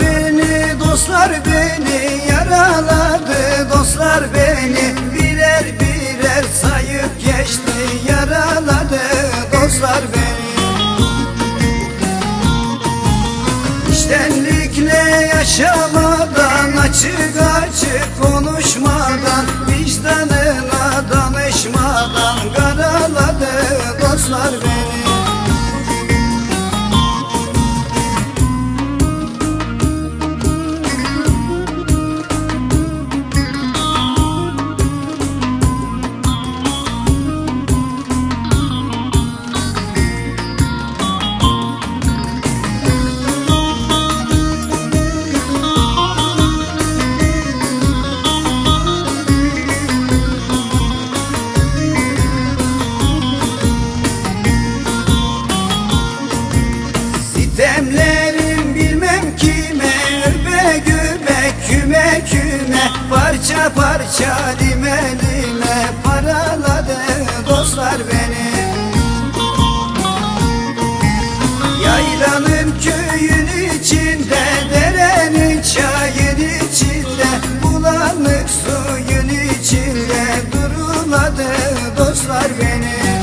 Beni, dostlar beni yaraladı Dostlar beni birer birer sayıp geçti Yaraladı dostlar beni. İştenlikle yaşamadan Açık açık konuşmadan Vicdanına danışmadan Karaladı dostlar beni küme küme Parça parça lime lime Paraladı dostlar beni Yaylanın köyün içinde Derenin çayın içinde Bulanık suyun içinde Duruladı dostlar beni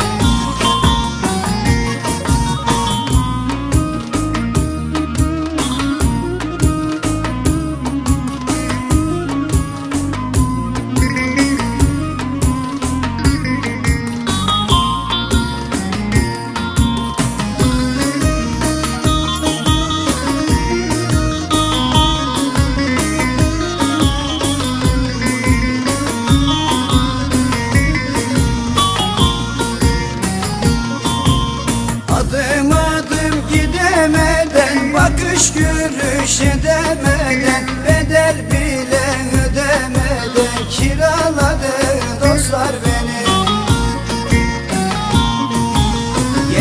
Bakış görüş edemeden Bedel bile ödemeden Kiraladı dostlar beni.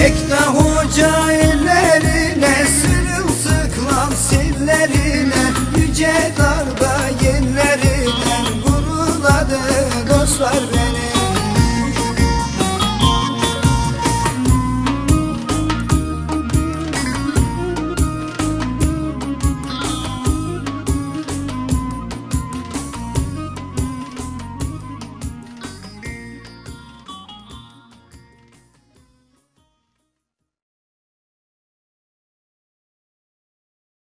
Yekta hoca ellerine Sırılsıklam sillerine Yüce darda yerlerine Guruladı dostlar beni.